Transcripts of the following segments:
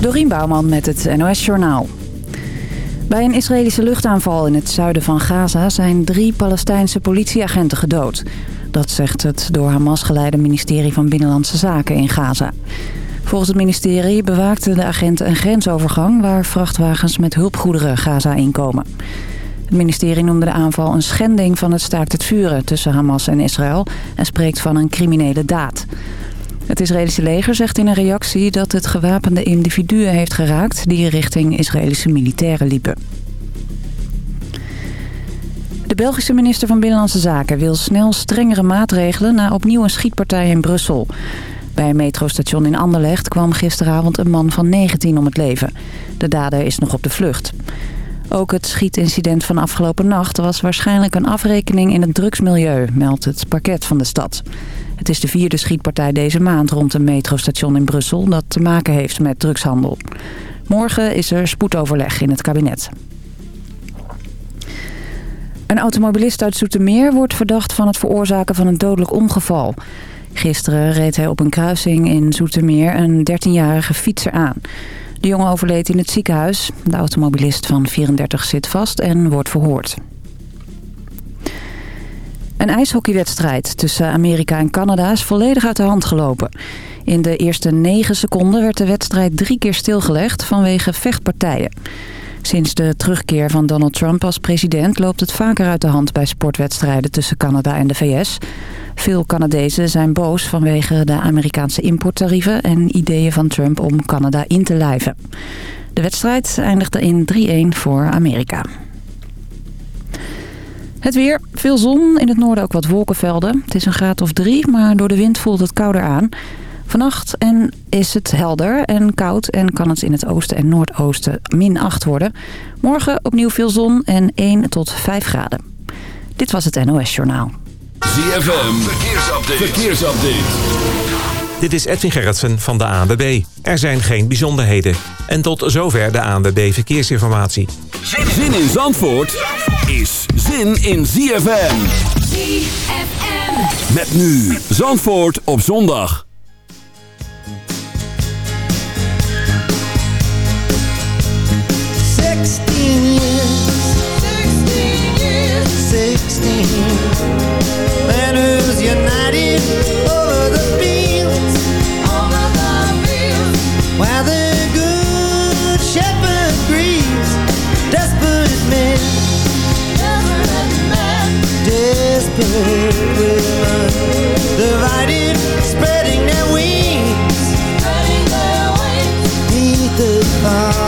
Dorien Bouwman met het NOS Journaal. Bij een Israëlische luchtaanval in het zuiden van Gaza zijn drie Palestijnse politieagenten gedood. Dat zegt het door Hamas geleide ministerie van Binnenlandse Zaken in Gaza. Volgens het ministerie bewaakten de agenten een grensovergang... waar vrachtwagens met hulpgoederen Gaza inkomen. Het ministerie noemde de aanval een schending van het staakt het vuren... tussen Hamas en Israël en spreekt van een criminele daad. Het Israëlische leger zegt in een reactie dat het gewapende individuen heeft geraakt... die richting Israëlische militairen liepen. De Belgische minister van Binnenlandse Zaken wil snel strengere maatregelen... na opnieuw een schietpartij in Brussel. Bij een metrostation in Anderlecht kwam gisteravond een man van 19 om het leven. De dader is nog op de vlucht. Ook het schietincident van afgelopen nacht was waarschijnlijk een afrekening in het drugsmilieu, meldt het parket van de stad. Het is de vierde schietpartij deze maand rond een metrostation in Brussel dat te maken heeft met drugshandel. Morgen is er spoedoverleg in het kabinet. Een automobilist uit Zoetermeer wordt verdacht van het veroorzaken van een dodelijk ongeval. Gisteren reed hij op een kruising in Zoetermeer een 13-jarige fietser aan. De jongen overleed in het ziekenhuis. De automobilist van 34 zit vast en wordt verhoord. Een ijshockeywedstrijd tussen Amerika en Canada is volledig uit de hand gelopen. In de eerste negen seconden werd de wedstrijd drie keer stilgelegd vanwege vechtpartijen. Sinds de terugkeer van Donald Trump als president loopt het vaker uit de hand bij sportwedstrijden tussen Canada en de VS. Veel Canadezen zijn boos vanwege de Amerikaanse importtarieven en ideeën van Trump om Canada in te lijven. De wedstrijd eindigde in 3-1 voor Amerika. Het weer, veel zon, in het noorden ook wat wolkenvelden. Het is een graad of drie, maar door de wind voelt het kouder aan. Vannacht en is het helder en koud en kan het in het oosten en noordoosten min 8 worden. Morgen opnieuw veel zon en 1 tot 5 graden. Dit was het NOS Journaal. ZFM, verkeersupdate. verkeersupdate. Dit is Edwin Gerritsen van de ANWB. Er zijn geen bijzonderheden. En tot zover de ANWB Verkeersinformatie. Zin in Zandvoort is zin in ZFM. ZFM. Met nu Zandvoort op zondag. Spreading their wings, spreading their wings, beneath the falling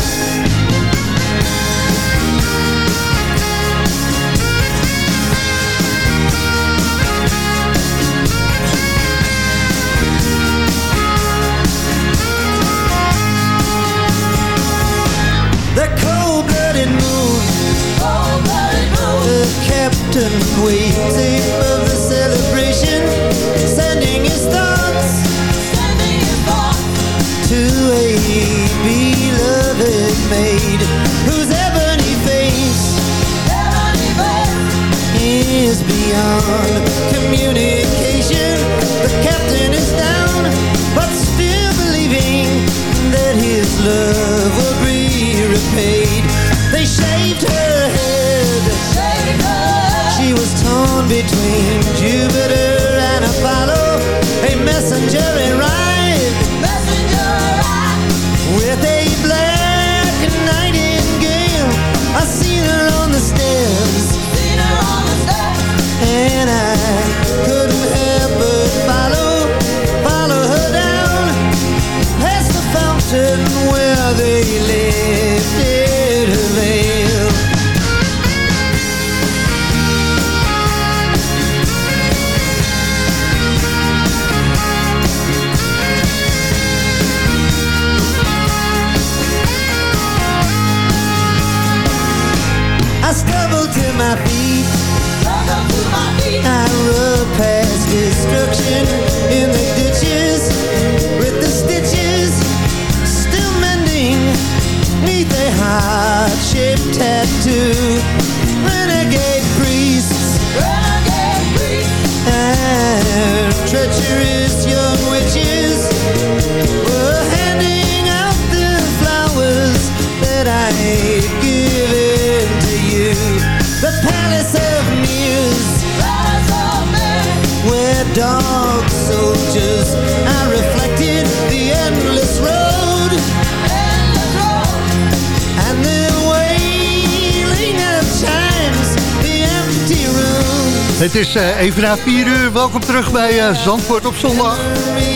Het is eh, even na 4 uur. Welkom terug bij eh, Zandvoort op zondag.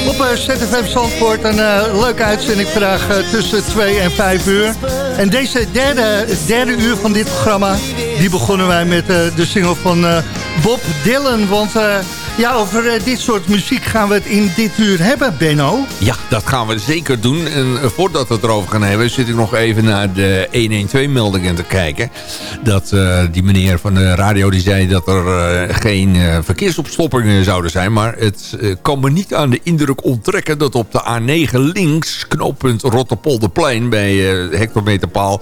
Op eh, ZFM Zandvoort. Een leuke uitzending vandaag tussen 2 en 5 uur. En deze derde, derde uur van dit programma... die begonnen wij met eh, de single van eh, Bob Dylan. Want eh, ja, over eh, dit soort muziek gaan we het in dit uur hebben, Benno. Ja, dat gaan we zeker doen. En eh, voordat we het erover gaan hebben... zit ik nog even naar de 112-meldingen te kijken. Dat eh, die meneer van de radio die zei dat er geen verkeersopstoppingen zouden zijn. Maar het kan me niet aan de indruk onttrekken... dat op de A9 links, knooppunt Rotterpolderplein... bij hectometerpaal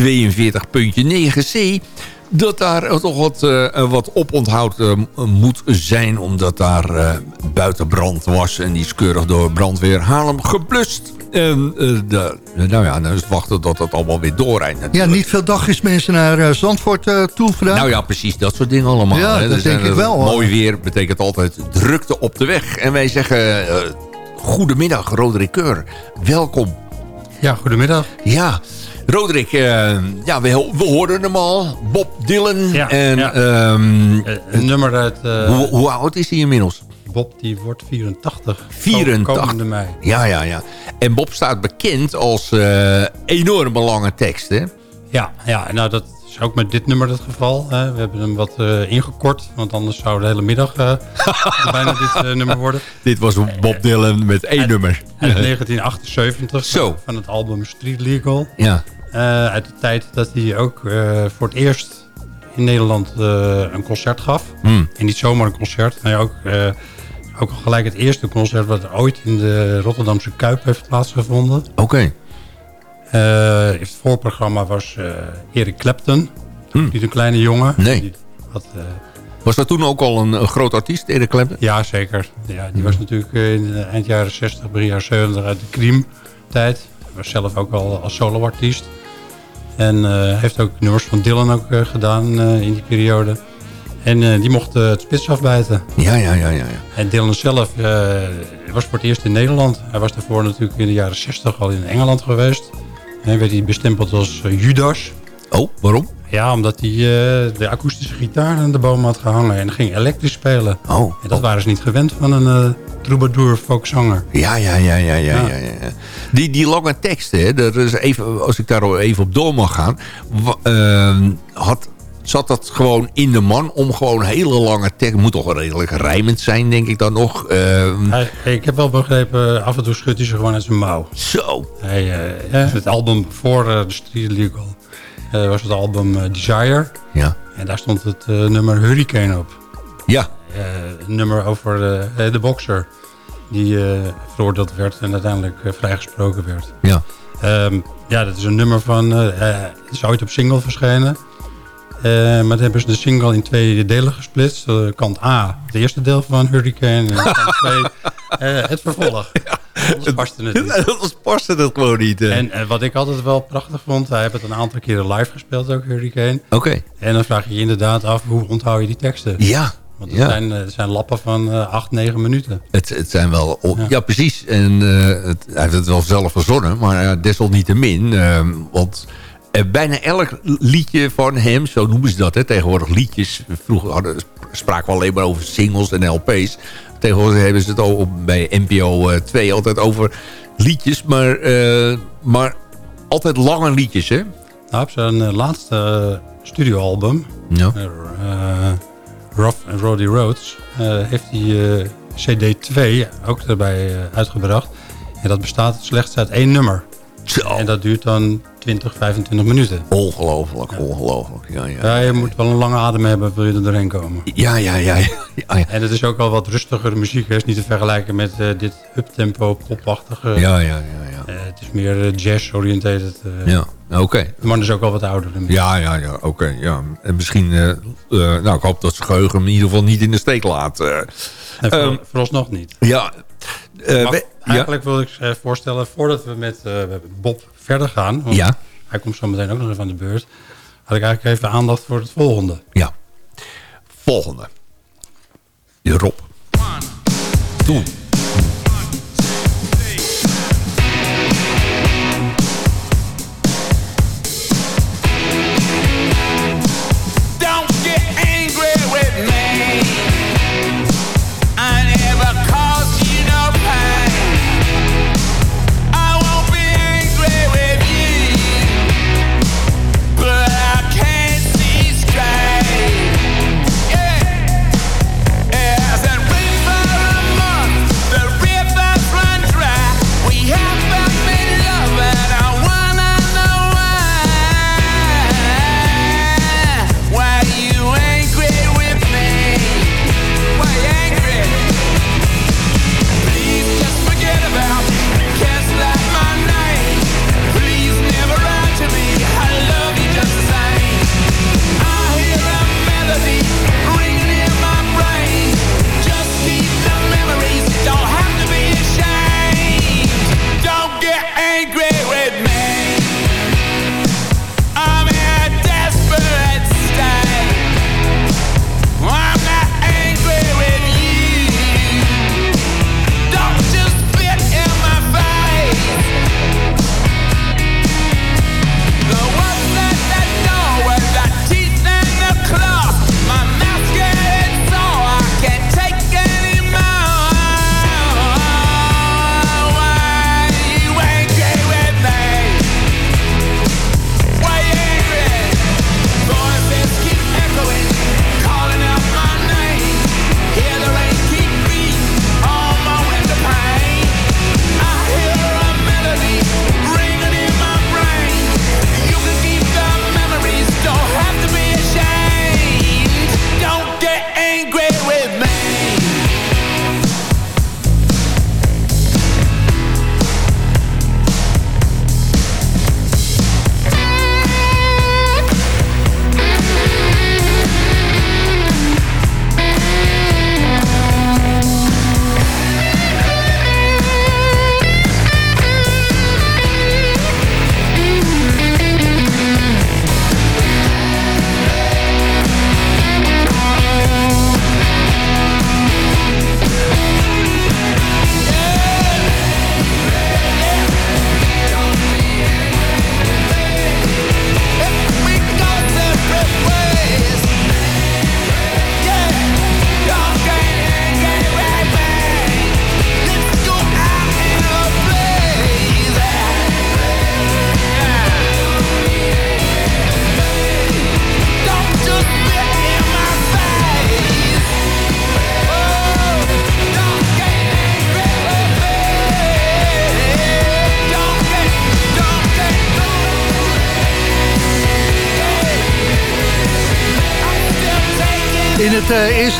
42.9c dat daar toch wat, eh, wat oponthoud eh, moet zijn... omdat daar eh, buiten brand was en die is keurig door brandweer Haarlem geblust. En eh, de, nou ja, dan is het wachten tot het allemaal weer doorrijdt Ja, niet veel dagjes mensen naar Zandvoort eh, toe gedaan. Nou ja, precies, dat soort dingen allemaal. Ja, hè. dat Er denk ik wel, hoor. Mooi weer betekent altijd drukte op de weg. En wij zeggen, eh goedemiddag Roderick Keur, welkom. Ja, goedemiddag. Ja, Roderick, eh, ja, we, we hoorden hem al. Bob Dylan. Ja, en ja. ehm, Eh, een nummer uit uh, hoe, hoe oud is hij inmiddels? Bob, die wordt 84. 84. Komende mei. Ja, ja, ja. En Bob staat bekend als eh, enorme lange tekst, hè? Ja, ja, nou dat is ook met dit nummer het geval. hè. we hebben hem wat eh, ingekort, want anders zou de hele middag eh, bijna dit eh, nummer worden. Dit was Bob Dylan met één nummer. Uit 1978 Zo. van het album Street Legal. Ja, Eh, uit de tijd dat hij ook eh, voor het eerst in Nederland eh, een concert gaf. Hmm. En niet zomaar een concert, maar ook, eh, ook gelijk het eerste concert... wat er ooit in de Rotterdamse Kuip heeft plaatsgevonden. oké. Eh, het voorprogramma was eh Eric Clapton. Hmm. Niet een kleine jongen. Nee. Die had, eh, Was dat toen ook al een, een groot artiest, Erik Clapton? ja, zeker. Ja, die was natuurlijk eh, in de eind jaren 60, begin jaren 70 uit de Cream-tijd. Hij was zelf ook al als soloartiest. En eh, heeft ook nummers van Dylan ook eh, gedaan eh, in die periode. En die mocht het spits afbijten. Ja, ja, ja, ja. ja. En Dylan zelf was voor het eerst in Nederland. Hij was daarvoor natuurlijk in de jaren 60 al in Engeland geweest. En werd hij bestempeld als Judas. Oh, waarom? Ja, omdat hij de akoestische gitaar aan de boom had gehangen en ging elektrisch spelen. Oh, En dat waren ze niet gewend van een troubadour folkzanger. Ja, ja, ja, ja, ja, Ja. ja. Die, die lange teksten, hè, dat is even, als ik daar even op door mag gaan. ehm, had, zat dat gewoon in de man om gewoon hele lange tekst... moet toch wel redelijk rijmend zijn, denk ik dan nog. Ehm, Hij, ik heb wel begrepen, af en toe schudt hij ze gewoon uit zijn mouw. Zo. Hij, eh, het album voor eh, de Street Legal eh, was het album eh, Desire. Ja. En daar stond het eh, nummer Hurricane op. Ja. Eh, een nummer over de, eh, de bokser die eh, veroordeeld werd en uiteindelijk eh, vrijgesproken werd. Ja. Ehm, ja, dat is een nummer van... eh, eh, het is ooit op single verschenen. Eh, maar dan hebben ze de single in twee delen gesplitst. Eh, kant A, het eerste deel van Hurricane. En kant 2, eh, het vervolg. Dat paste het niet. Paste dat gewoon niet. eh. En eh, wat ik altijd wel prachtig vond... hij heeft het een aantal keren live gespeeld ook, Hurricane. Oké. En dan vraag je je inderdaad af, hoe onthoud je die teksten? Ja. Want het, ja. zijn, eh, het zijn lappen van eh, acht, negen minuten. Het, het zijn wel... Ja, Ja. precies. En eh, het, hij heeft het wel zelf verzonnen. Maar desalniettemin. eh, want bijna elk liedje van hem... Zo noemen ze dat, hè, tegenwoordig liedjes. Vroeger hadden, spraken we alleen maar over singles en LP's. Tegenwoordig hebben ze het al op, bij NPO 2 altijd over liedjes. Maar, maar altijd lange liedjes, hè? Nou, op zijn laatste studioalbum, Ja. Rough and Roddy Roads, eh, heeft hij eh, CD2 ook erbij eh, uitgebracht. En dat bestaat slechts uit één nummer. Zo. En dat duurt dan 20, 25 minuten. Ongelooflijk, ongelooflijk. Ja, ja. Ja, je moet wel een lange adem hebben, wil je er doorheen komen. Ja, ja, ja. ja, ja, ja. En het is ook al wat rustigere muziek. Is niet te vergelijken met eh, dit uptempo, popachtige. Ja, ja, ja. ja. Eh, het is meer eh, jazz-oriëntated. eh. ja. Oké. De man is ook al wat ouder. Ja, ja, ja. Oké, ja. En misschien... nou, ik hoop dat zijn geheugen hem in ieder geval niet in de steek laat. En voor, Ehm, vooralsnog niet. ja. Maar we- ja. eigenlijk wil ik voorstellen, voordat we met Bob verder gaan... want Ja. hij komt zo meteen ook nog even aan de beurt... had ik eigenlijk even aandacht voor het volgende. Ja. Volgende. Rob. Doe.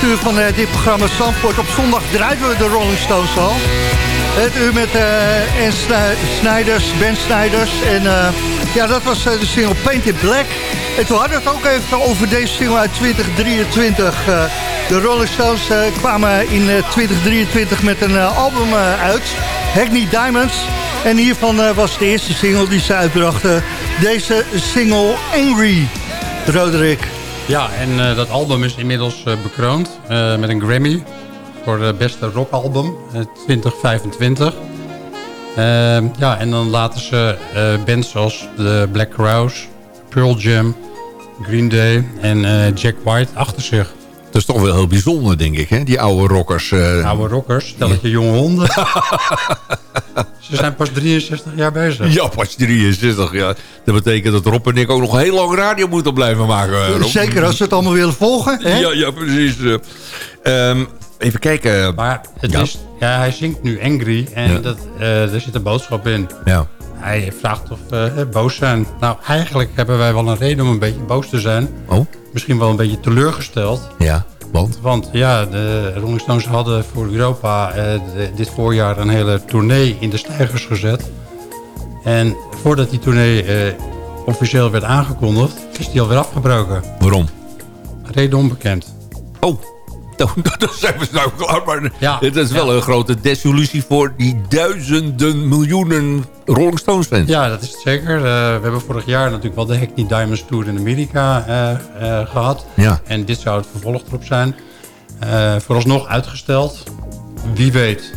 Eerste van eh, dit programma Zandvoort op zondag draaiden we de Rolling Stones al. Het uur met eh en Sni- Snijders, Ben Snijders. En eh, ja, dat was de single Paint in Black. En toen hadden we het ook even over deze single uit 2023. Eh, de Rolling Stones kwamen in eh, 2023 met een album uit. Hackney Diamonds. En hiervan was de eerste single die ze uitbrachten. Deze single Angry. Roderick. Ja, en eh, dat album is inmiddels eh, bekroond eh, met een Grammy voor het beste rockalbum eh, 2025. Ehm, ja, en dan laten ze bands zoals de Black Crowes, Pearl Jam, Green Day en Jack White achter zich. Dat is toch wel heel bijzonder, denk ik, hè? Die oude rockers. Oude rockers, stelletje jonge honden. ze zijn pas 63 jaar bezig. Ja, pas 63. Ja. Dat betekent dat Rob en ik ook nog heel lang radio moeten blijven maken. eh, Rob. Zeker als ze het allemaal willen volgen. Hè? Ja, ja, precies. eh. Ehm, even kijken. Maar het Ja. is, ja, hij zingt nu Angry en Ja. dat, eh, er zit een boodschap in. Ja. hij vraagt of we boos zijn. Nou, eigenlijk hebben wij wel een reden om een beetje boos te zijn. Oh, Misschien wel een beetje teleurgesteld. ja, want? Want ja, de Rolling Stones hadden voor Europa eh, dit voorjaar een hele tournee in de stijgers gezet. En voordat die tournee eh, officieel werd aangekondigd, is die alweer afgebroken. Waarom? Reden onbekend. Oh, dan zijn we nou klaar. Maar Ja. het is wel een grote desillusie voor die duizenden miljoenen Rolling Stones fans. Ja, dat is het zeker. Eh, we hebben vorig jaar natuurlijk wel de Hackney Diamonds Tour in Amerika eh, eh, gehad. Ja. En dit zou het vervolg erop zijn. Vooralsnog uitgesteld. Wie weet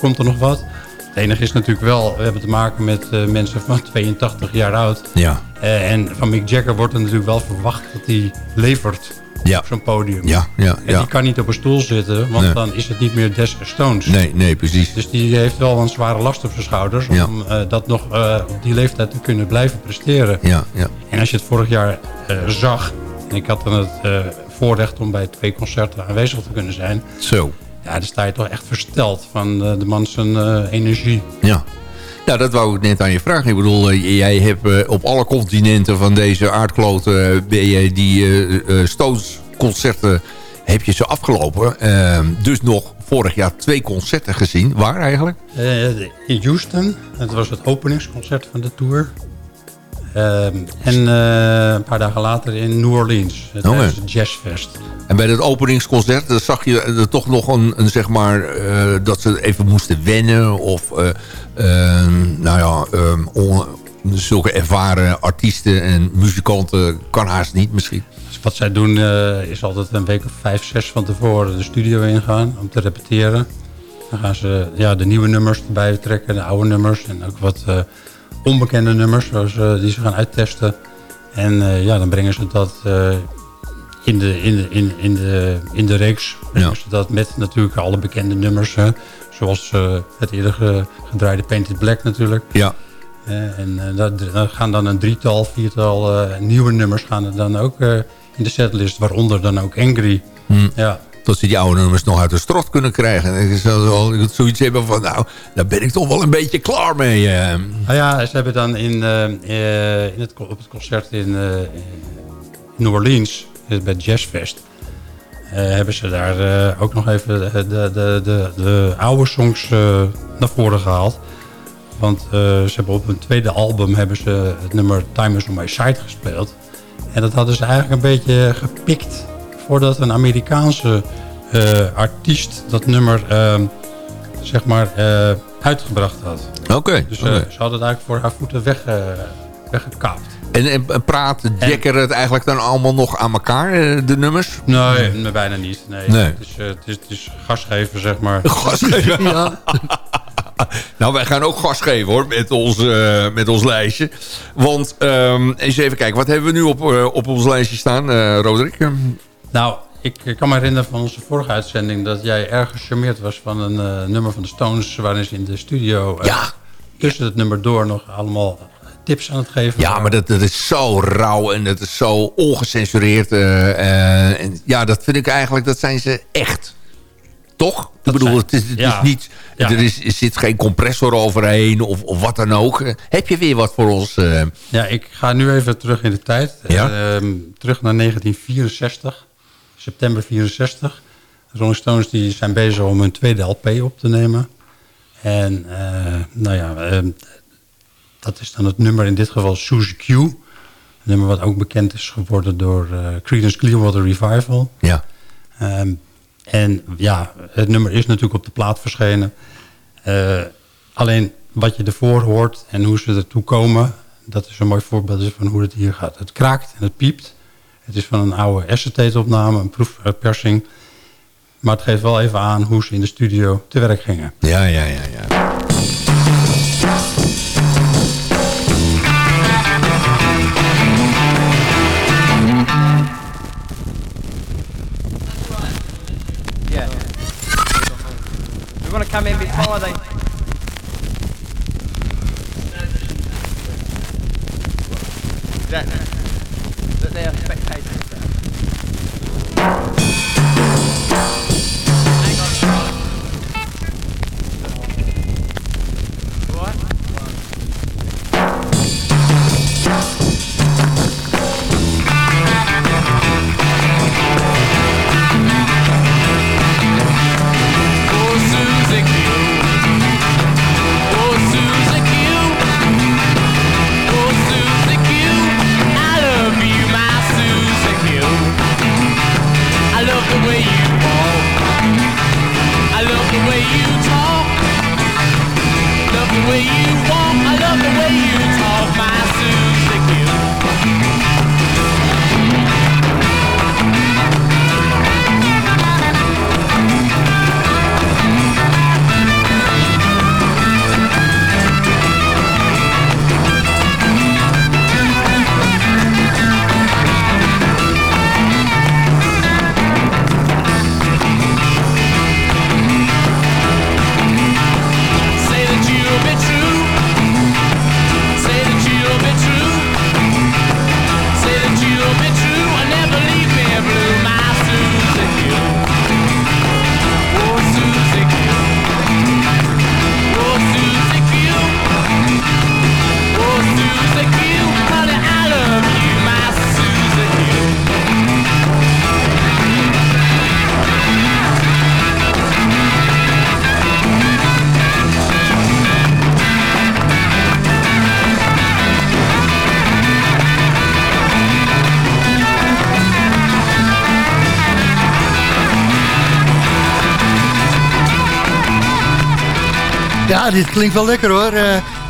komt er nog wat. Het enige is natuurlijk wel, we hebben te maken met mensen van 82 jaar oud. Ja, en van Mick Jagger wordt er natuurlijk wel verwacht dat hij levert ja, op zo'n podium. ja, ja. En ja. die kan niet op een stoel zitten, want Nee. dan is het niet meer Des Stones. Nee, nee, precies. Dus die heeft wel een zware last op zijn schouders Ja. om eh, dat nog eh, op die leeftijd te kunnen blijven presteren. Ja, ja. En als je het vorig jaar eh, zag, en ik had dan het voorrecht om bij twee concerten aanwezig te kunnen zijn, Zo. ja, dan sta je toch echt versteld van de man zijn energie. Ja. Nou, dat wou ik net aan je vragen. Ik bedoel, eh, jij hebt eh, op alle continenten van deze aardkloten... eh, die eh, Stones-concerten heb je ze afgelopen. Eh, dus nog vorig jaar twee concerten gezien. Waar eigenlijk? In Houston, dat was het openingsconcert van de tour. Ehm, en eh, een paar dagen later in New Orleans, het Jazzfest. En bij dat openingsconcert zag je er toch nog een, een zeg maar, eh, dat ze even moesten wennen. Of, eh, eh, nou ja, eh, on- zulke ervaren artiesten en muzikanten kan haast niet misschien. Dus wat zij doen eh, is altijd een week of vijf, zes van tevoren de studio ingaan om te repeteren. Dan gaan ze ja, de nieuwe nummers erbij trekken, de oude nummers en ook wat eh, onbekende nummers zoals, eh, die ze gaan uittesten. En eh, ja, dan brengen ze dat eh, in, de, in, de, in, in, de, in de reeks. Brengen Ja. ze dat met natuurlijk alle bekende nummers. hè. zoals het eerder ge- gedraaide Painted Black natuurlijk. Ja, en daar, gaan dan een drietal, viertal nieuwe nummers gaan er dan ook in de setlist. Waaronder dan ook Angry. Hm. Ja, dat ze die oude nummers nog uit de strot kunnen krijgen. En ik zou zoiets hebben van, nou, daar ben ik toch wel een beetje klaar mee. nou ja, ze hebben dan in, eh, eh, in het, op het concert in, New Orleans, bij Jazzfest... hebben ze daar ook nog even de, de, de, de, de oude songs naar voren gehaald. Want ze hebben op hun tweede album hebben ze het nummer Time is on my side gespeeld. En dat hadden ze eigenlijk een beetje gepikt voordat een Amerikaanse eh, artiest dat nummer eh, zeg maar eh, uitgebracht had. Oké, Dus eh, ze hadden het eigenlijk voor haar voeten weg, weggekaapt. En, en, praat Jacker het eigenlijk dan allemaal nog aan elkaar, de nummers? Nee, nee, bijna niet. Nee. Nee. Het, is, het, is, het is gas geven, zeg maar. Gas geven. Nou, wij gaan ook gas geven hoor, met ons, met ons lijstje. Want, ehm, eens even kijken, wat hebben we nu op, op ons lijstje staan, eh Roderick? Nou, ik kan me herinneren van onze vorige uitzending... dat jij erg gecharmeerd was van een eh, nummer van de Stones... waarin ze in de studio eh, Ja. tussen het nummer door nog allemaal tips aan het geven Ja, maar dat, dat is zo rauw en dat is zo ongecensureerd. eh, en ja, dat vind ik eigenlijk, dat zijn ze echt. Toch? Ik Dat bedoel, zijn- het is, het ja. is niet, Ja. er, is, er zit geen compressor overheen of, of wat dan ook. Heb je weer wat voor ons? Ja, ik ga nu even terug in de tijd. Ja? Ehm, terug naar 1964. September 64. De Rolling Stones die zijn bezig om hun tweede LP op te nemen. En eh, nou ja, ehm, dat is dan het nummer in dit geval Suzy Q. Een nummer wat ook bekend is geworden door eh Creedence Clearwater Revival. ja. Ehm, en ja, het nummer is natuurlijk op de plaat verschenen. Eh, alleen wat je ervoor hoort en hoe ze ertoe komen... dat is een mooi voorbeeld van hoe het hier gaat. Het kraakt en het piept. Het is van een oude acetate-opname, een proefpersing. Maar het geeft wel even aan hoe ze in de studio te werk gingen. Ja, ja, ja, ja. We want to come in before they. Exactly. That they are spectators. Dit klinkt wel lekker hoor.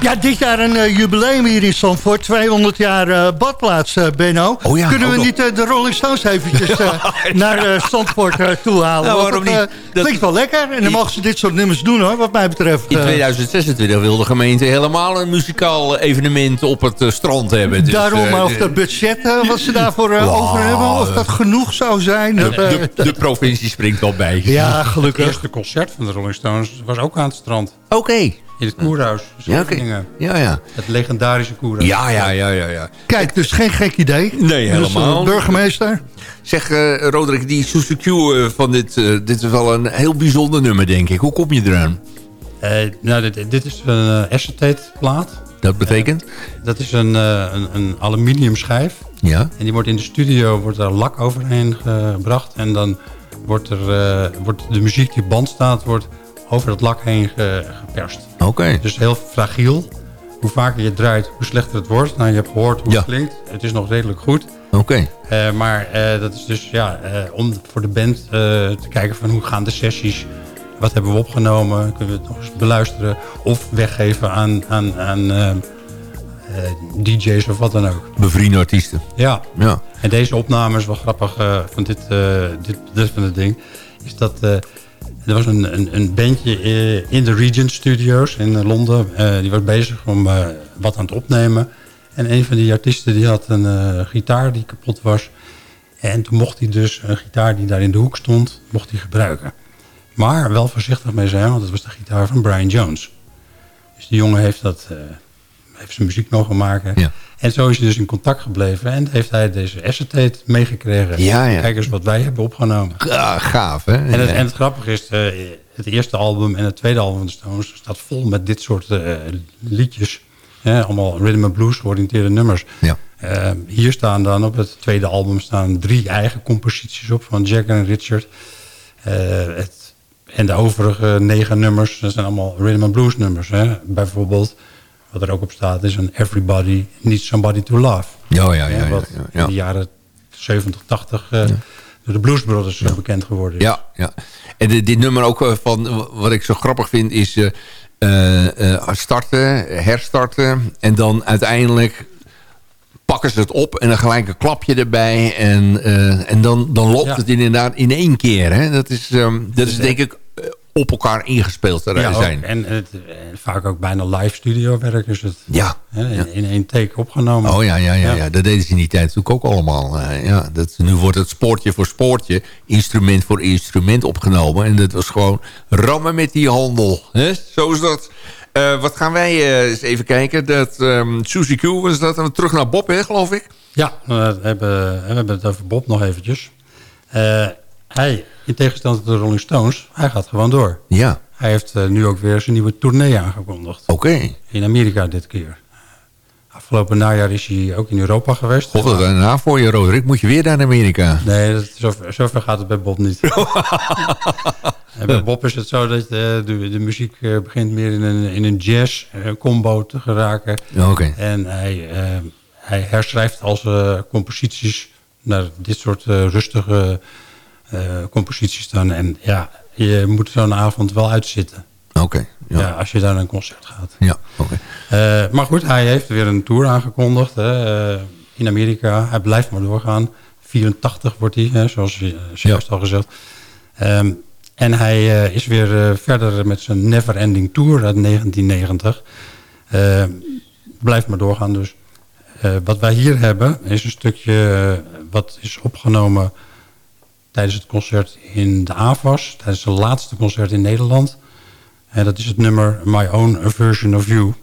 Ja, dit jaar een eh, jubileum hier in Zandvoort. 200 jaar eh, badplaats, eh, Benno. Oh ja, Kunnen we nog. niet de Rolling Stones eventjes naar Zandvoort toe halen? Nou, Want waarom dat, niet? Dat- klinkt wel lekker. En dan mogen ze dit soort nummers doen hoor, wat mij betreft. In eh. 2026 wil de gemeente helemaal een muzikaal evenement op het strand hebben. Dus, Daarom, maar of dat budget wat ze daarvoor Wow, over hebben, of dat genoeg zou zijn. de, de provincie springt al bij. ja, Het gelukkig. eerste concert van de Rolling Stones was ook aan het strand. Oké. In het Koerhuis. Ja. Ja, ja. Het legendarische Koerhuis. Ja, ja, ja, ja, ja. Kijk, dus geen gek idee. Nee, Dus, eh, helemaal. burgemeester. Zeg, eh Roderick, die Suzuki eh, van dit, eh, dit is wel een heel bijzonder nummer, denk ik. Hoe kom je eraan? Eh, nou, dit, dit is een uh, acetate plaat. Dat betekent? Dat is een, eh, een, een aluminium schijf. Ja. En die wordt in de studio wordt er lak overheen gebracht. En dan wordt, er, eh, wordt de muziek die op band staat, wordt over het lak heen ge- geperst. Oké. Dus heel fragiel. Hoe vaker je draait, hoe slechter het wordt. Nou, je hebt gehoord hoe Ja. het klinkt. Het is nog redelijk goed. Oké. Eh, maar eh, dat is dus ja, eh, om voor de band te kijken van hoe gaan de sessies. Wat hebben we opgenomen? Kunnen we het nog eens beluisteren? Of weggeven aan, aan, aan DJ's of wat dan ook. Bevriende artiesten. Ja, Ja. en deze opname is wel grappig van dit, dit, dit van het ding. Is dat er was een, een, een bandje eh, in de Regent Studios in eh, Londen. eh, die was bezig om wat aan het opnemen. En een van die artiesten die had een gitaar die kapot was. En toen mocht hij dus een gitaar die daar in de hoek stond, mocht hij gebruiken. Maar wel voorzichtig mee zijn, want het was de gitaar van Brian Jones. Dus die jongen heeft, dat, heeft zijn muziek mogen maken. Ja. En zo is hij dus in contact gebleven. En heeft hij deze acetate meegekregen. Ja, ja. Kijk eens wat wij hebben opgenomen. Ja, gaaf, hè? En het, en het grappige is, eh, het eerste album en het tweede album van de Stones staat vol met dit soort eh, liedjes. Hè, allemaal rhythm and blues georiënteerde nummers. Ja. Eh, hier staan dan op het tweede album staan drie eigen composities op van Jack en Richard. Het, en de overige negen nummers, dat zijn allemaal rhythm and blues nummers. Hè. Bijvoorbeeld, wat er ook op staat, is een Everybody Needs Somebody to Love. Ja, ja, ja. Wat ja, in de jaren 70, 80 eh, door de Blues Brothers eh, bekend geworden is. Ja, ja. En dit, dit nummer ook eh, van, wat ik zo grappig vind, is starten, herstarten. En dan uiteindelijk pakken ze het op en dan gelijk een klapje erbij. En, en dan, dan loopt Ja. het inderdaad in één keer. Hè? Dat is, ehm, dat is denk ik op elkaar ingespeeld te Ja, ook. zijn. En, het, en vaak ook bijna live studio werk is het. Ja. Hè, in, in één take opgenomen. Oh ja, ja, ja, Ja. dat deden ze in die tijd natuurlijk ook allemaal. Eh, ja, dat, nu wordt het spoortje voor spoortje, instrument voor instrument opgenomen. En dat was gewoon rammen met die handel. Hè? Zo is dat. Eh, wat gaan wij eh, eens even kijken. Dat ehm Suzy Q was dat. En terug naar Bob, hè, geloof ik. Ja, we hebben, we hebben het over Bob nog eventjes. Hij, in tegenstelling tot de Rolling Stones, hij gaat gewoon door. Ja, Hij heeft eh, nu ook weer zijn nieuwe tournee aangekondigd. oké. In Amerika dit keer. Afgelopen najaar is hij ook in Europa geweest. God, wat daarna voor je, Roderick. Moet je weer naar Amerika. Nee, dat, zover, zover gaat het bij Bob niet. en bij Bob is het zo dat eh, de, de muziek eh, begint meer in een, in een jazz eh, combo te geraken. Oké. En hij, eh, hij herschrijft als eh, composities naar dit soort rustige composities dan. En ja, je moet zo'n avond wel uitzitten. Oké. Ja. Ja. als je daar naar een concert gaat. Ja, oké. Eh, maar goed, hij heeft weer een tour aangekondigd hè, eh, in Amerika. Hij blijft maar doorgaan. 84 wordt hij, hè, zoals je zojuist al gezegd. Ehm, en hij eh, is weer eh, verder met zijn Never Ending Tour uit 1990. Eh, blijft maar doorgaan dus. Eh, wat wij hier hebben is een stukje eh, wat is opgenomen tijdens het concert in de AVAS. Tijdens het laatste concert in Nederland. En dat is het nummer My Own Version of You.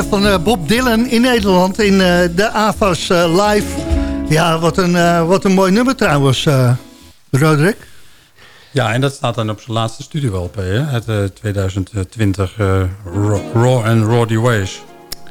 Optreden van eh, Bob Dylan in Nederland in eh, de AVAS eh, Live. Ja, wat een, eh, wat een mooi nummer trouwens, eh Roderick. Ja, en dat staat dan op zijn laatste studio-LP, hè? Het eh, 2020 eh, Raw Raw and Roddy Ways.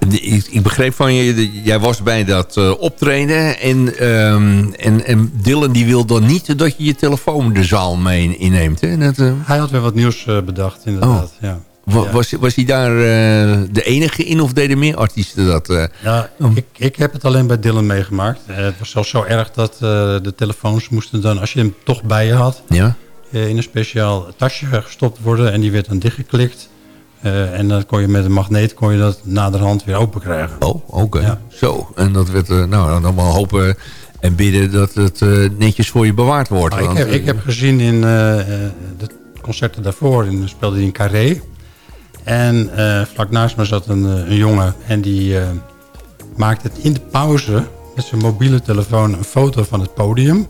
Ik, ik begreep van je, jij was bij dat eh, optreden en, ehm, en, en Dylan die wil dan niet dat je je telefoon de zaal mee inneemt. Hè? Dat, eh, Hij had weer wat nieuws bedacht, inderdaad. Ja. Ja. was, was hij daar eh, de enige in of deden meer artiesten dat? eh? Ja, ik, ik heb het alleen bij Dylan meegemaakt. Eh, het was zelfs zo erg dat de telefoons moesten dan, als je hem toch bij je had, ja? in een speciaal tasje gestopt worden en die werd dan dichtgeklikt. En dan kon je met een magneet kon je dat naderhand weer open krijgen. Oh, oké. Ja. Zo. En dat werd, nou, dan wel hopen en bidden dat het netjes voor je bewaard wordt. Ik, heb, ik heb gezien in de concerten daarvoor, in, speelde hij in Carré. En eh, vlak naast me zat een, eh, een jongen en die eh, maakte het in de pauze met zijn mobiele telefoon een foto van het podium.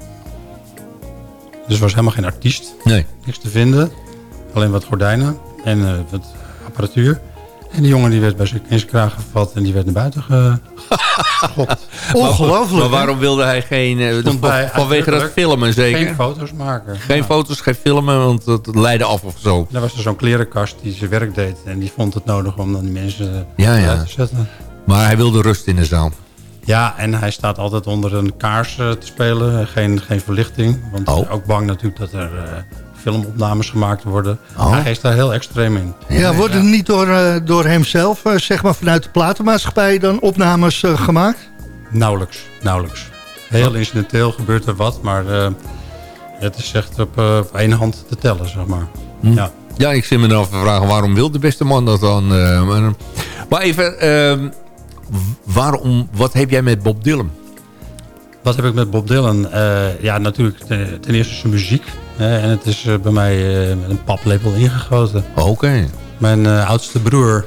Dus was helemaal geen artiest. Nee. Niks te vinden. Alleen wat gordijnen en eh, wat apparatuur. En die jongen die werd bij zijn in zijn kraag gevat en die werd naar buiten ge... Ongelooflijk. Maar waarom wilde hij geen... eh, bij vanwege dat filmen zeker? Geen Geen, foto's maken. Ja. foto's, geen filmen, want dat leidde af of zo. Daar was er zo'n klerenkast die zijn werk deed. En die vond het nodig om dan die mensen Ja, ja. uit te zetten. Maar hij wilde rust in de zaal. Ja, en hij staat altijd onder een kaars eh, te spelen. Geen, geen verlichting. Want Oh. hij is ook bang natuurlijk dat er eh, filmopnames gemaakt worden. Oh. Hij is daar heel extreem in. Ja, worden er niet door, eh, door hemzelf, eh, zeg maar vanuit de platenmaatschappij, dan opnames eh, gemaakt? Nauwelijks, nauwelijks. Heel incidenteel gebeurt er wat, maar eh, het is echt op, eh, op één hand te tellen, zeg maar. Hm. Ja. Ja, ik zit me dan af te vragen, waarom wil de beste man dat dan? eh, maar, maar even, ehm, waarom, wat heb jij met Bob Dylan? Wat heb ik met Bob Dylan? Eh, ja, natuurlijk ten, ten eerste zijn muziek. Hè, en het is eh, bij mij eh, met een paplepel ingegoten. Oké. Mijn eh, oudste broer,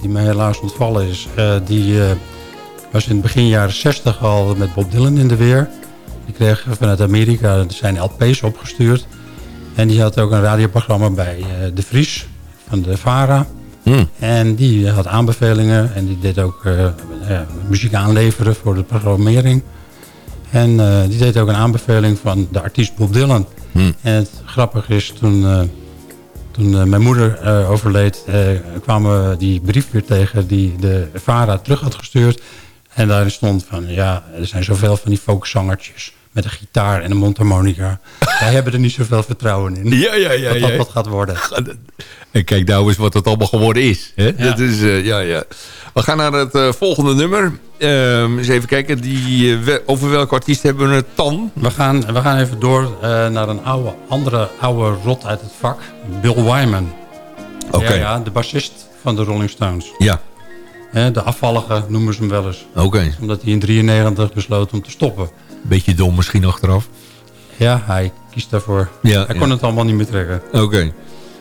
die mij helaas ontvallen is... eh, die eh, was in het begin jaren 60 al met Bob Dylan in de weer. Die kreeg vanuit Amerika zijn LP's opgestuurd. En die had ook een radioprogramma bij eh, De Vries van de VARA. Hm. En die had aanbevelingen en die deed ook eh, ja, muziek aanleveren voor de programmering. En eh, die deed ook een aanbeveling van de artiest Bob Dylan. Hm. En het grappige is, toen, eh, toen eh, mijn moeder eh, overleed... kwamen we die brief weer tegen die de VARA terug had gestuurd. En daarin stond van, ja, er zijn zoveel van die folkzangertjes... met een gitaar en een mondharmonica. Wij hebben er niet zoveel vertrouwen in. Ja, ja, ja. dat dat ja. wat gaat worden. En kijk nou eens wat het allemaal geworden is. Hè? Ja. Dat is ja, ja. We gaan naar het eh, volgende nummer. Ehm, eens even kijken, die, eh, over welke artiest hebben we het dan? We gaan, we gaan even door eh, naar een oude, andere oude rot uit het vak. Bill Wyman. Oké. Ja, ja, de bassist van de Rolling Stones. Ja, de afvallige noemen ze hem wel eens. oké. Omdat hij in 93 besloot om te stoppen. Beetje dom misschien achteraf. Ja, hij kiest daarvoor. Ja, hij ja. kon het allemaal niet meer trekken. Oké.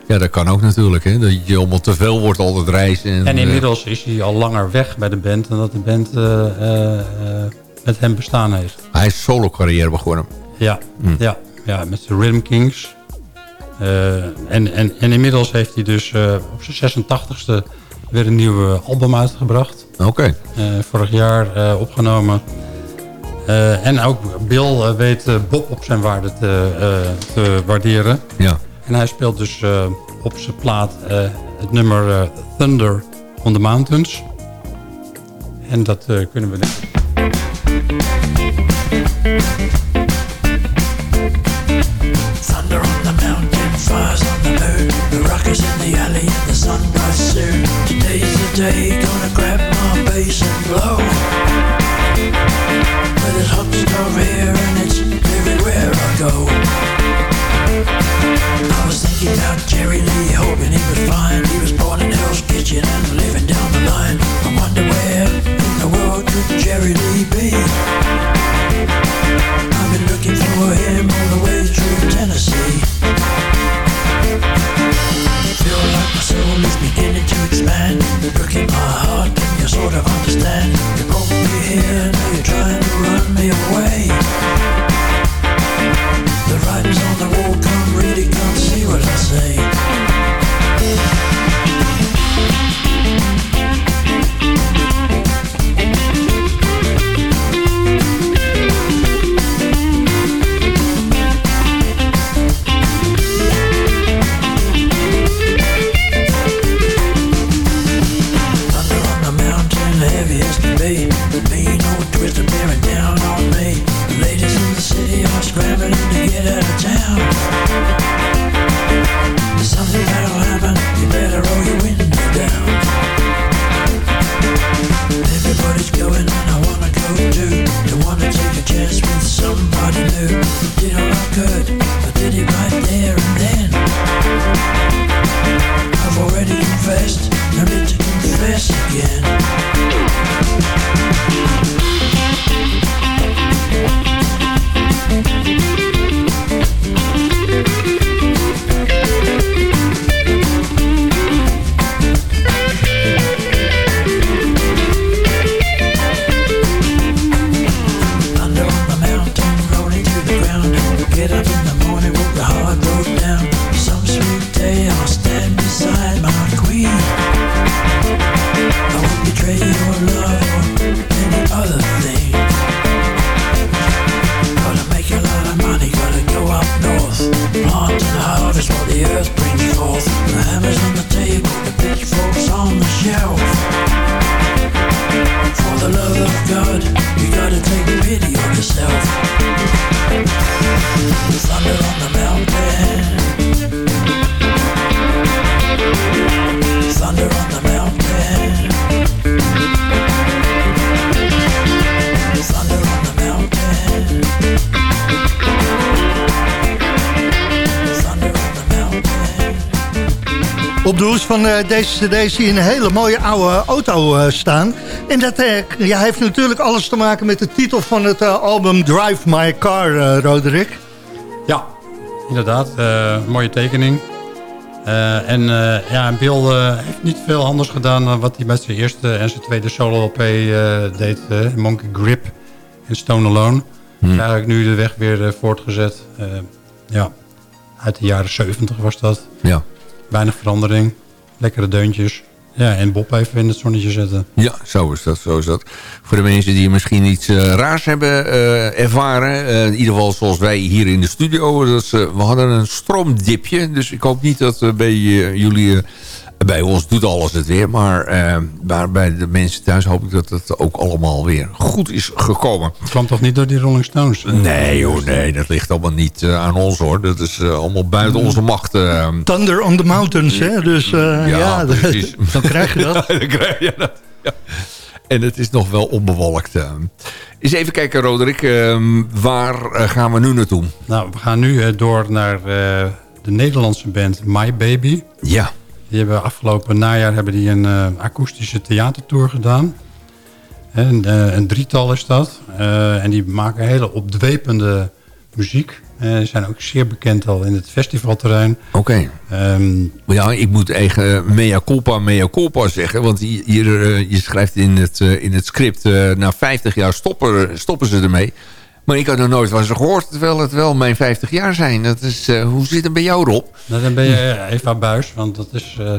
Ja, dat kan ook natuurlijk. Hè? Dat je allemaal te veel wordt altijd reizen. En, En eh, inmiddels is hij al langer weg bij de band... dan dat de band eh, eh, met hem bestaan heeft. hij is solo carrière begonnen. Ja, Hm. ja, ja met de Rhythm Kings. En, en, en inmiddels heeft hij dus op zijn 86ste weer een nieuw album uitgebracht. Oké. Vorig jaar opgenomen. En ook Bill weet Bob op zijn waarde te, te waarderen. Ja. En hij speelt dus eh, op zijn plaat eh, het nummer eh, Thunder on the Mountains. En dat kunnen we... Thunder on the mountain, fires on the moon. The rockers in the alley and the sunrise soon. Today's the day, gonna grab my bass and blow. With this hot stuff here and it's everywhere I go I was thinking about Jerry Lee, hoping he would find He was born in Hell's Kitchen and living down the line. I wonder where Op de hoes van eh, deze cd zie je een hele mooie oude auto eh, staan. En dat eh, ja, heeft natuurlijk alles te maken met de titel van het eh, album Drive My Car, eh, Roderick. Ja, inderdaad. eh, mooie tekening. Eh, en eh, ja, Bill eh, heeft niet veel anders gedaan dan wat hij met zijn eerste en zijn tweede solo-LP eh, deed. eh, Monkey Grip en Stone Alone. Is eigenlijk nu de weg weer voortgezet. Eh, ja, uit de jaren 70 was dat. Ja. Weinig verandering. Lekkere deuntjes. Ja, en Bob even in het zonnetje zetten. Ja, zo is dat, zo is dat. Voor de mensen die misschien iets eh, raars hebben eh, ervaren... eh, in ieder geval zoals wij hier in de studio... Dat we hadden een stroomdipje. Dus ik hoop niet dat bij jullie... eh, bij ons doet alles het weer. Maar, maar bij de mensen thuis hoop ik dat het ook allemaal weer goed is gekomen. Het kwam toch niet door die Rolling Stones? Nee joh, nee, dat ligt allemaal niet eh, aan ons hoor. Dat is eh, allemaal buiten onze macht. Thunder on the Mountains, hè? Dus eh, ja, Ja, precies. dan krijg je dat. Dan krijg je dat. Ja. En het is nog wel onbewolkt. Eens even kijken, Roderick. eh, waar gaan we nu naartoe? Nou, we gaan nu eh, door naar eh, de Nederlandse band My Baby. Ja. Die hebben afgelopen najaar hebben die een eh, akoestische theatertour gedaan. En, eh, een drietal is dat. Eh, en die maken hele opdwepende muziek. Ze zijn ook zeer bekend al in het festivalterrein. Oké. Ehm, Ja, ik moet eigen mea culpa, mea culpa zeggen. Want hier, je schrijft in het, in het script... na 50 jaar stoppen, stoppen ze ermee. Maar ik had nog nooit van ze gehoord... terwijl het wel mijn 50 jaar zijn. Dat is, eh, hoe zit het bij jou, Rob? nou, dan ben je eh, Eva Buis, want dat is eh,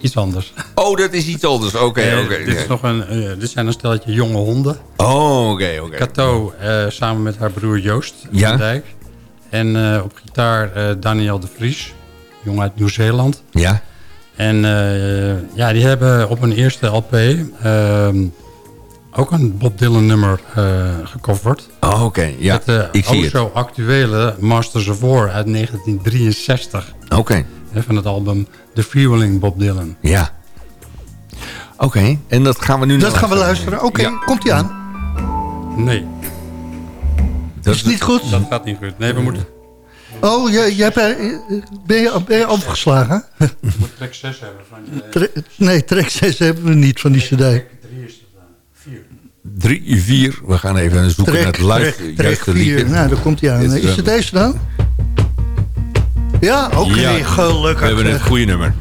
iets anders. Oh, dat is iets anders. Oké, oké. dit, is nog een, dit zijn een stelletje jonge honden. Oh, oké, oké. Cato samen met haar broer Joost Ja. van Dijk. En op gitaar Daniel de Vries, jong uit Nieuw-Zeeland. Ja? En ja, die hebben op hun eerste LP ehm, ook een Bob Dylan nummer eh gecoverd. Oh, oké. Ja, het eh, ik zie oh het. zo actuele Masters of War uit 1963. Oké, Hè, van het album The Freewheeling Bob Dylan. ja. Oké, en dat gaan we nu Dat naar gaan we luisteren. Oké, Ja. komt ie aan. Nee, Dat Is het niet goed? dat gaat niet goed. Nee, we moeten, Oh, je, je hebt, ben, je, ben je overgeslagen? we moeten track 6 hebben. Van, nee, track 6 hebben we niet van die cd. track 3 is het dan. 4. Drie, vier. We gaan even zoeken naar het trek juiste 4. liedje. Nou, daar komt hij aan. Is eh, het deze dan? Ja, oké, Ja, gelukkig. We hebben het goede nummer.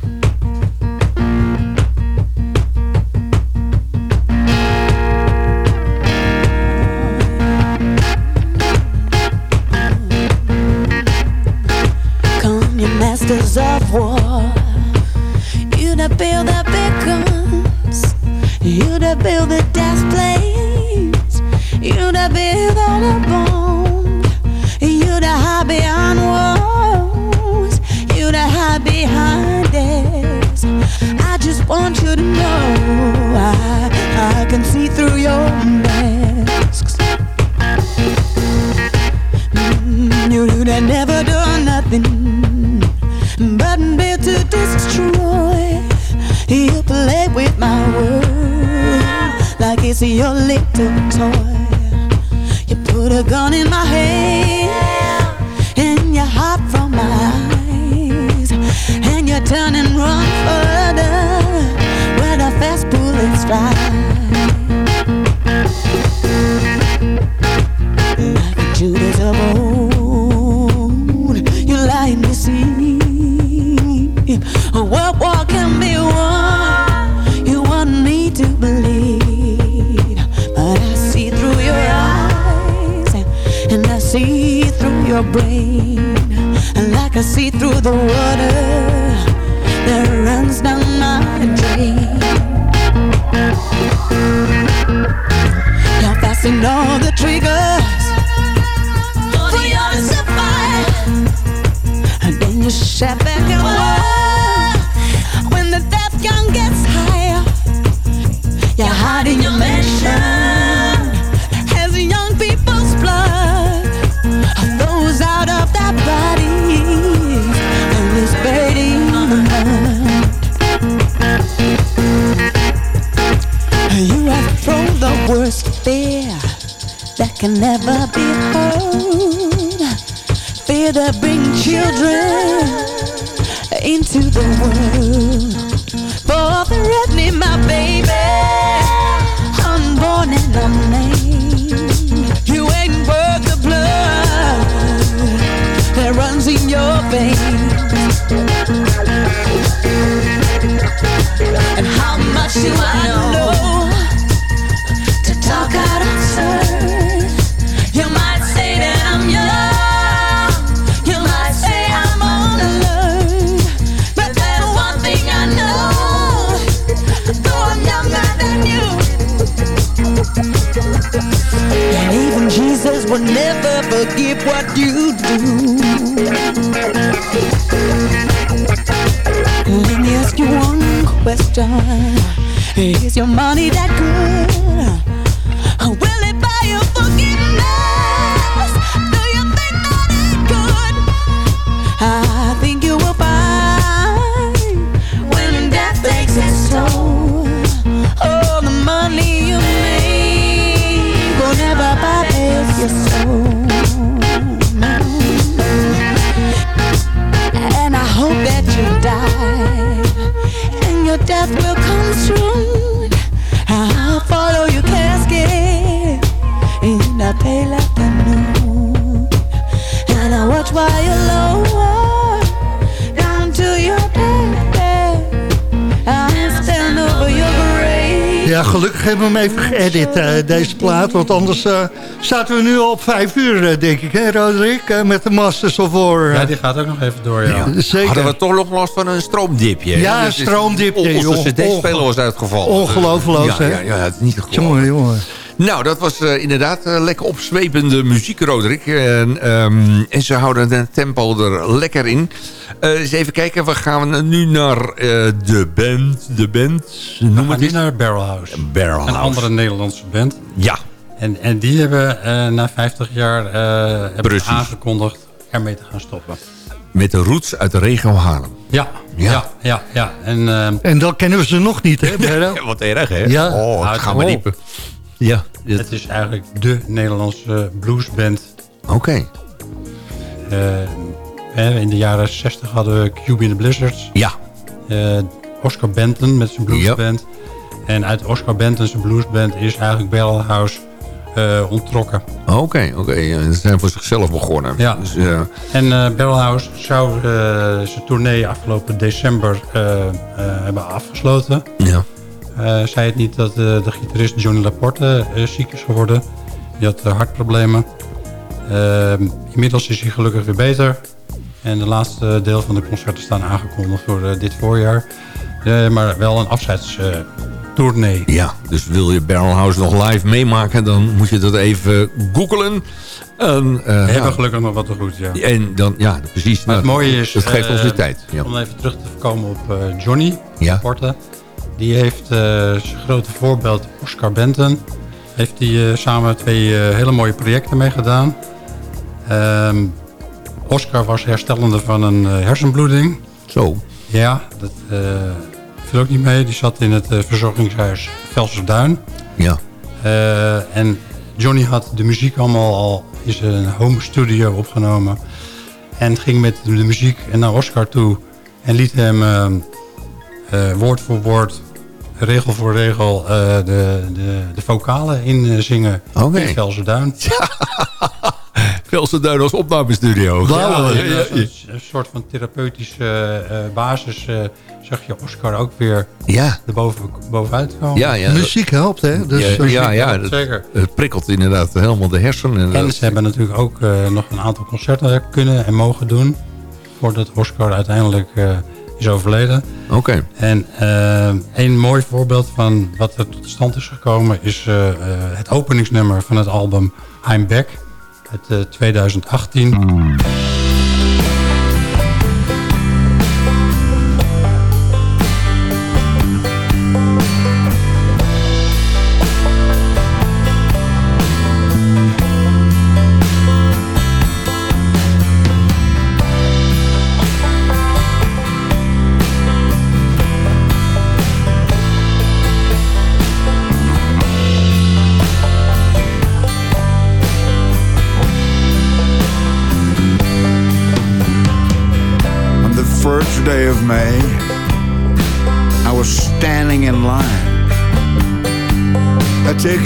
Come, you masters of war. You that build the big. You that build the death planes. You that build all the bombs. You that hide behind walls. It's your little toy. You put a gun in my hand the water can never be heard. Fear that brings children into the world. Anders eh, zaten we nu al op vijf uur, eh, denk ik, hè Roderick? Eh, met de Masters of War. Ja, die gaat ook nog even door, ja. Zeker. Hadden we toch nog last van een stroomdipje. Ja, een stroomdipje, Onze cd-speler was uitgevallen. Ongelooflijk, ja, hè? Ja, ja, het is niet te geloven. Jongen, jongen. Nou, dat was eh, inderdaad eh, lekker opzwepende muziek, Roderick. En, ehm, en ze houden het tempo er lekker in. Eh, eens even kijken, we gaan nu naar eh, de band. De band, We noem gaan het eens. naar Barrel House. Barrel Een andere Nederlandse band. Ja, En, en die hebben eh, na 50 jaar eh, hebben aangekondigd ermee te gaan stoppen. met de roots uit de regio Haarlem. Ja, Ja. ja, ja. ja, En eh, En dan kennen we ze nog niet, hè, Berdo? Wat erg, hè? Ja. Oh, Nou, het gaan we oh. diepen. Ja, dit- het is eigenlijk de Nederlandse bluesband. oké. Eh, in de jaren 60 hadden we Cube in the Blizzards. Ja, eh, Oscar Benton met zijn bluesband. En uit Oscar Benton zijn bluesband is eigenlijk Barrel House eh, ontrokken. oké, oké. Ja, Ze zijn voor zichzelf begonnen. Ja. Dus, En eh Barrel House zou eh, zijn tournee afgelopen december hebben afgesloten. ja. Zei het niet dat de gitarist Johnny Laporte ziek is geworden. Die had hartproblemen. Eh, inmiddels is hij gelukkig weer beter. En de laatste deel van de concerten staan aangekondigd voor dit voorjaar. Maar wel een afscheidstournee. Ja, dus wil je Barrel House nog live meemaken... dan moet je dat even googlen. En, eh, We hebben gelukkig nog wat te goed, ja. En dan, ja, precies. Maar het Nou, mooie is... Dat geeft ons eh, weer tijd. Ja. Om even terug te komen op eh, Johnny Ja. Porte. Die heeft eh, zijn grote voorbeeld Oscar Benton. Heeft hij eh, samen twee eh, hele mooie projecten mee gedaan. Ehm, Oscar was herstellende van een eh, hersenbloeding. Zo. Ja, dat eh, viel ook niet mee. Die zat in het eh, verzorgingshuis Velserduin. Ja. Eh, en Johnny had de muziek allemaal al in zijn home studio opgenomen. En ging met de muziek naar Oscar toe. En liet hem eh, woord voor woord, regel voor regel, de, de, de vocalen inzingen. Oké. In Velserduin. Velsenduin als opnamestudio. Blauwe. Ja, een, een soort van therapeutische eh, basis eh, zag je Oscar ook weer Ja, erboven, bovenuit komen. ja, ja. Muziek helpt, hè? Dus, ja, eh, ja, Zeker. Het prikkelt inderdaad helemaal de hersenen. En ze hebben natuurlijk ook eh, nog een aantal concerten kunnen en mogen doen. Voordat Oscar uiteindelijk eh, is overleden. Oké. En eh, een mooi voorbeeld van wat er tot stand is gekomen... is eh, eh, het openingsnummer van het album I'm Back eh, 2018.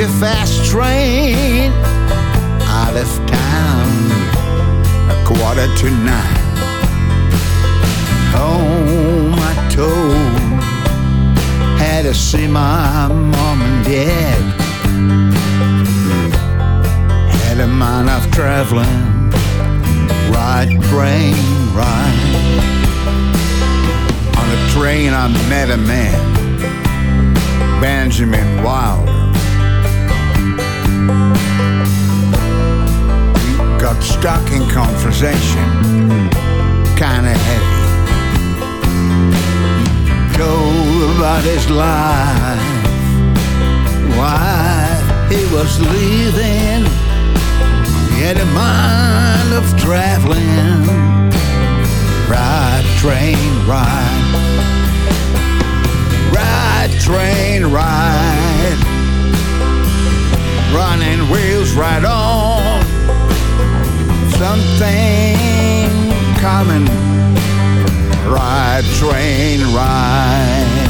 A fast train out of town, a quarter to nine. Home I told, had to see my mom and dad. Had a mind of traveling, right train, right. On the train I met a man, Benjamin Wilder. Got stuck in conversation, kinda heavy. About his life, why he was leaving. He had a mind of traveling, ride train, ride, ride train, ride, running wheels right on. Something coming, ride train, ride.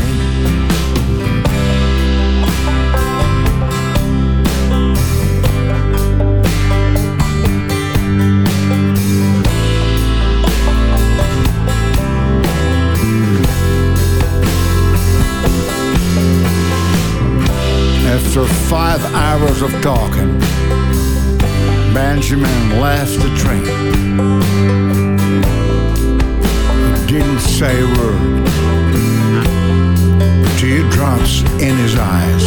After five hours of talking, Benjamin left the train. He Didn't say a word. Teardrops in his eyes.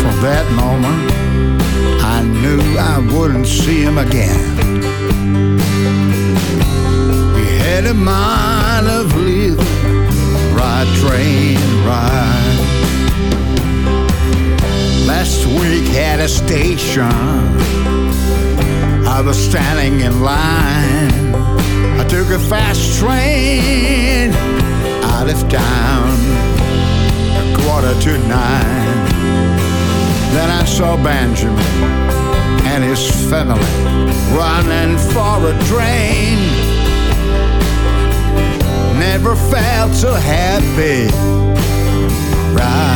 From that moment, I knew I wouldn't see him again. He had a mind of living, ride train, ride. Last week at a station, I was standing in line. I took a fast train out of town, a quarter to nine. Then I saw Benjamin and his family running for a train. Never felt so happy. Ride,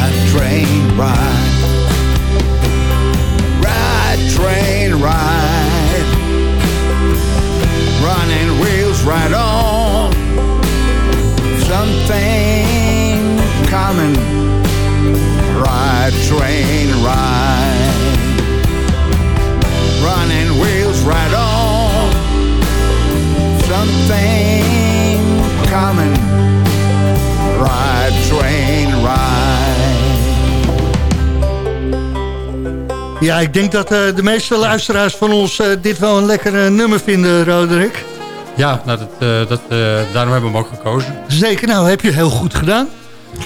Ja, ik denk dat eh, de meeste luisteraars van ons eh, dit wel een lekker eh, nummer vinden, Roderick. Ja, nou, dat, dat, daarom hebben we hem ook gekozen. Zeker, nou heb je heel goed gedaan.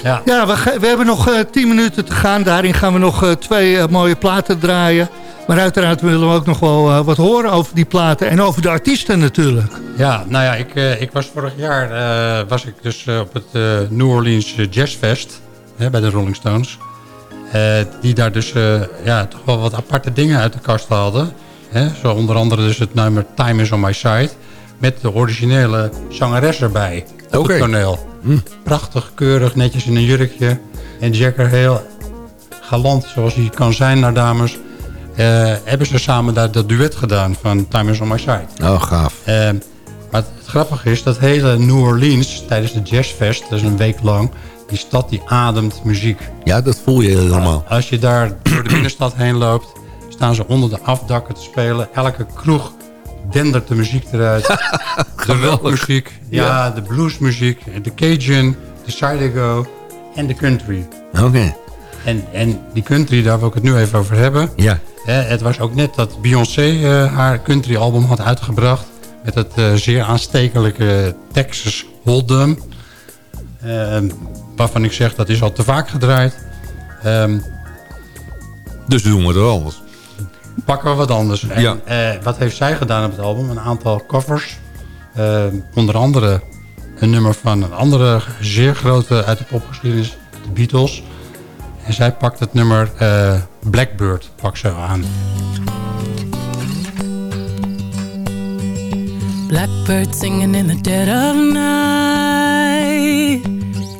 Ja. Ja, we, we hebben nog eh 10 minuten te gaan. Daarin gaan we nog twee mooie platen draaien. Maar uiteraard willen we ook nog wel wat horen over die platen. En over de artiesten natuurlijk. Ja, nou ja, ik, ik was vorig jaar was ik dus op het New Orleans Jazz Fest hè, bij de Rolling Stones. Eh, die daar dus eh, ja, toch wel wat aparte dingen uit de kast hadden. Hè? Zo onder andere dus het nummer Time is on my side. Met de originele zangeres erbij op het toneel. Prachtig, keurig, netjes in een jurkje. En Jacker heel galant zoals hij kan zijn naar dames. eh, hebben ze samen daar dat duet gedaan van Time is on my side. Oh, gaaf. Maar het, het grappige is dat hele New Orleans tijdens de Jazzfest, dat is een week lang, die stad die ademt muziek. Ja, dat voel je helemaal. Als je daar door de binnenstad heen loopt, staan ze onder de afdakken te spelen. Elke kroeg dendert de muziek eruit. de rockmuziek, ja, Ja. de bluesmuziek, de Cajun, de Zydeco en de country. Oké. En, en die country, daar wil ik het nu even over hebben. Ja. Hè, het was ook net dat Beyoncé eh, haar country album had uitgebracht. Met het eh, zeer aanstekelijke Texas Hold'em. Ehm, waarvan ik zeg, dat is al te vaak gedraaid. Ehm, Dus doen we het wel anders. pakken we wat anders. En, Ja. eh, wat heeft zij gedaan op het album? Een aantal covers. Ehm, onder andere een nummer van een andere zeer grote uit de popgeschiedenis. De Beatles. En zij pakt het nummer eh, Blackbird pakt ze aan. Blackbird singing in the dead of night.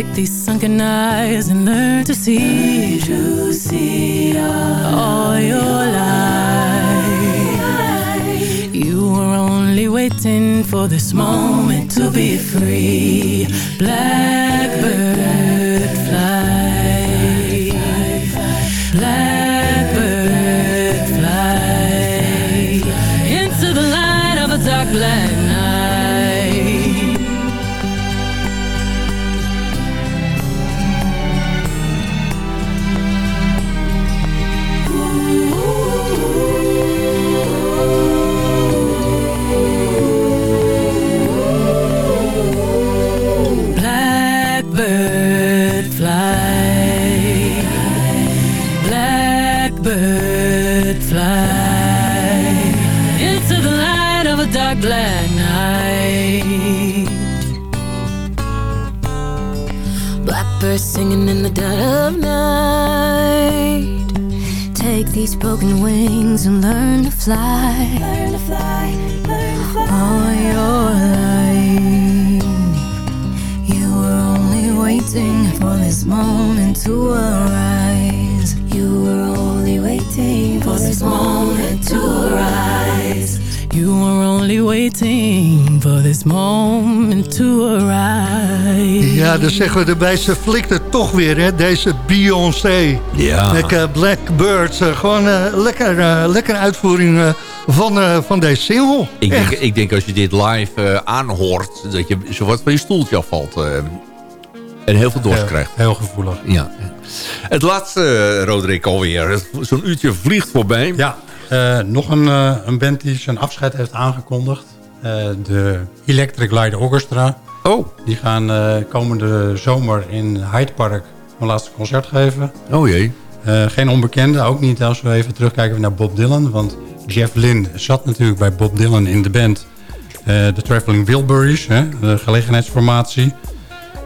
Take these sunken eyes and learn to see. To see all your life. You were only waiting for this moment to be free. Blackbird fly. Blackbird fly. Into the light of a dark black a dark black night. Blackbird singing in the dead of night. Take these broken wings and learn to fly. Learn to fly, learn to fly. All your life, you were only waiting for this moment to arise. You were only waiting for this moment to arise. You were only waiting for this moment to arise. Ja, dan zeggen we erbij, ze flikt het toch weer, hè? Deze Beyoncé. Ja. Uh, Blackbird. eh, gewoon eh, lekker, eh, lekker uitvoering eh, van, eh, van deze single. Ik denk, ik denk als je dit live eh, aanhoort, dat je zo wat van je stoeltje afvalt. eh, en heel veel dorst Heel- krijgt. Heel gevoelig. Ja. Het laatste, eh, Roderick, alweer. Zo'n uurtje vliegt voorbij. Ja, eh, nog een, eh, een band die zijn afscheid heeft aangekondigd. Eh, de Electric Light Orchestra. Oh. Die gaan eh, komende zomer in Hyde Park een laatste concert geven. Oh jee. Eh, geen onbekende, ook niet als we even terugkijken naar Bob Dylan. Want Jeff Lynne zat natuurlijk bij Bob Dylan in de band. eh, De Traveling Wilburys, hè, de gelegenheidsformatie.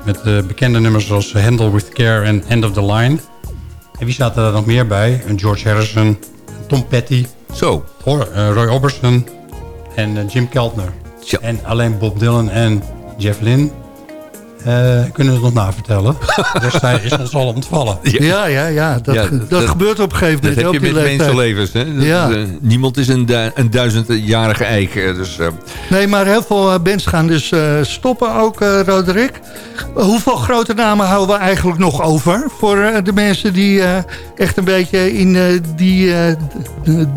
Met eh, bekende nummers zoals Handle With Care en End of the Line. En wie zaten er nog meer bij? Een George Harrison, Tom Petty. Zo. Eh, Roy Orbison en eh, Jim Keltner. En alleen Bob Dylan en Jeff Lynne eh, kunnen het nog navertellen. dus hij is ons al ontvallen. Ja, ja, ja. Dat, Ja, dat, dat- gebeurt op een gegeven Dat moment. heb je op met leeftijd. mensenlevens. Hè? Dat- Ja. eh, niemand is een, du- een duizendjarige eik. eh, Dus, eh, Nee, maar heel veel bands gaan dus eh, stoppen ook, eh Roderick. Hoeveel grote namen houden we eigenlijk nog over... voor eh, de mensen die eh, echt een beetje in eh, die, eh,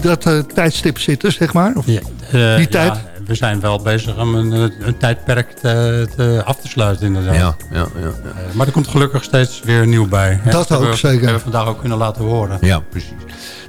dat eh, tijdstip zitten, zeg maar? Of Ja, die tijd? ja, we zijn wel bezig om een, eh, een tijdperk te, te af te sluiten inderdaad. ja, ja, ja, ja. Eh, maar er komt gelukkig steeds weer nieuw bij. hè. Dat hebben ook, we, zeker. hebben we vandaag ook kunnen laten horen. Ja, precies.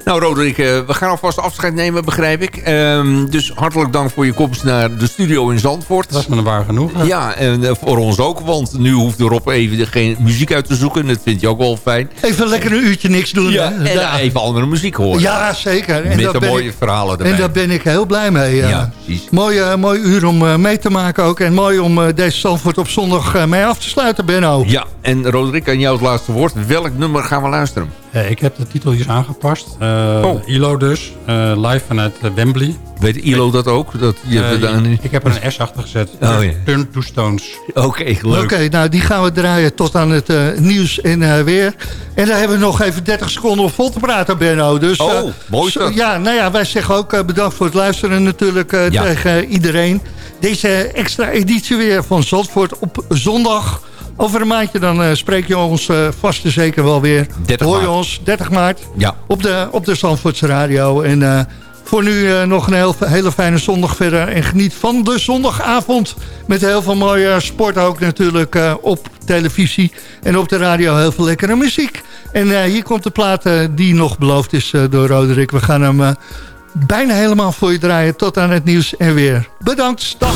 Nou, Roderick, eh, we gaan alvast afscheid nemen, begrijp ik. Ehm, dus hartelijk dank voor je komst naar de studio in Zandvoort. Dat was me een waar genoegen. Ja, en eh, voor ons ook, want nu hoeft Rob even geen muziek uit te zoeken. Dat vind je ook wel fijn. Even lekker een uurtje niks doen. Ja, hè? en Daar- even andere muziek horen. ja, zeker. En Met de mooie ik- verhalen erbij. En daar ben ik heel blij mee. ja. Ja, precies. Mooi, eh, mooi uur om mee te maken ook. En mooi om deze Zandvoort op zondag mee af te sluiten, Benno. Ja, en Roderick, aan jou het laatste woord. Welk nummer gaan we luisteren? Eh, ik heb de titel hier aangepast. Eh Oh. ILO dus, eh, live vanuit Wembley. Weet ILO dat ook? Dat je Eh, gedaan ik heb er een S achter gezet. Oh, ja. Turn to Stones. Oké, leuk. Oké, nou die gaan we draaien tot aan het nieuws en eh, weer. En dan hebben we nog even 30 seconden om vol te praten, Benno. Dus, Oh, mooi zo-. Ja, nou ja, wij zeggen ook bedankt voor het luisteren natuurlijk eh, Ja. tegen iedereen. Deze extra editie weer van Zandvoort op zondag. Over een maandje dan eh, spreek je ons eh, vast en zeker wel weer. 30 Hoor je maart. ons, 30 maart, Ja. op de, op de Zandvoortse radio. En eh, voor nu nog een heel, hele fijne zondag verder. En geniet van de zondagavond. Met heel veel mooie sport ook natuurlijk op televisie. En op de radio heel veel lekkere muziek. En hier komt de plaat die nog beloofd is door Roderick. We gaan hem bijna helemaal voor je draaien. Tot aan het nieuws en weer. Bedankt, dag.